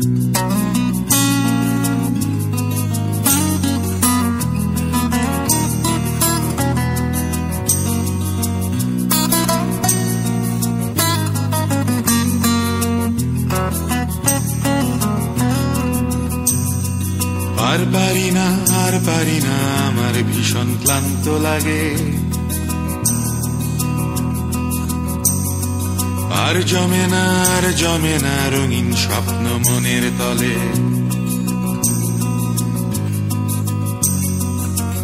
আর পারি না আর পারি না আমার ভীষণ ক্লান্ত লাগে। আর জমে না, আর জমে না রঙিন স্বপ্ন মনের তলে।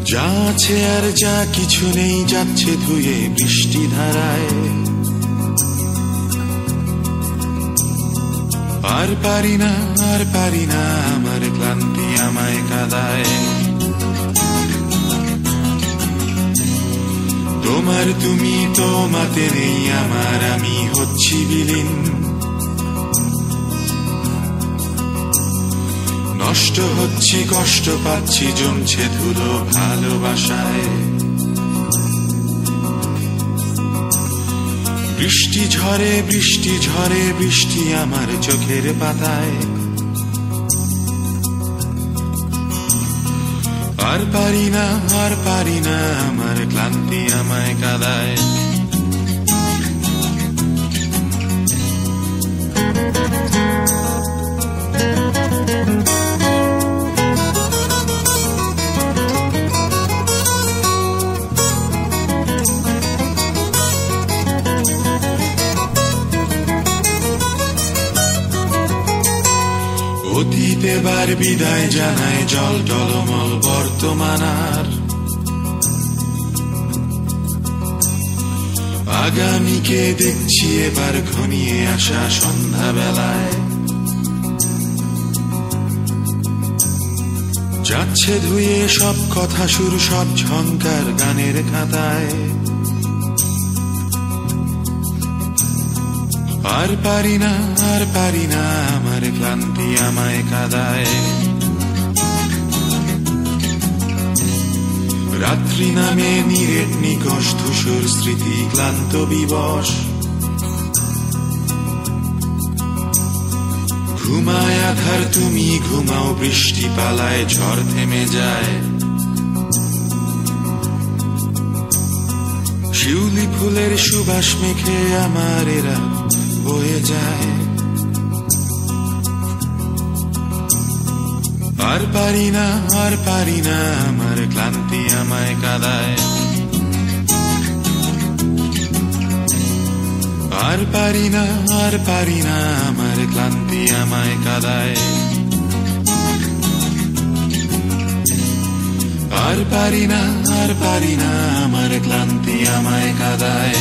যা আছে আর যা কিছু নেই যাচ্ছে ধুয়ে বৃষ্টি ধারায়। আর পারি না, আর পারি না আমার ক্লান্তি আমায় কাদায়। তোমার তুমি তোমাতে নেই আমার আমি হচ্ছি বিলীন নষ্ট হচ্ছি, কষ্ট পাচ্ছি, জমছে ধুলো ভালোবাসায়। বৃষ্টি ঝরে বৃষ্টি ঝরে, বৃষ্টি আমার চোখের পাতায়। আর পারি না, আর পারি না, আমার ক্লান্তি আমায় কাদায়। অতীত এবার বিদায় জানায় জল টলমল বর্তমান আর। আগামীকে দেখছি এবার ঘনিয়ে আসা সন্ধ্যাবেলায়। যাচ্ছে ধুয়ে সব কথা সুর, সব ঝঙ্কার গানের খাতায়। আর পারি না, আর পারি না, আমার ক্লান্তি আমায় কাদায়। রাত্রি নামে নিরেট নিকশ ধূসর স্মৃতি, ক্লান্ত বিবশ। ঘুমায় আধার, তুমি ঘুমাও, বৃষ্টি পালায়, ঝড় থেমে যায়। শিউলি ফুলের সুবাস মেখে আমার এরা বয়ে যায় আর পারি না আর পারি না আমার ক্লান্তি আমায় কাদায় আর পারি না আর পারি না আমার ক্লান্তি আমায় কাদায় আর পারি না আর পারি না আমার ক্লান্তি আমায় কাদায়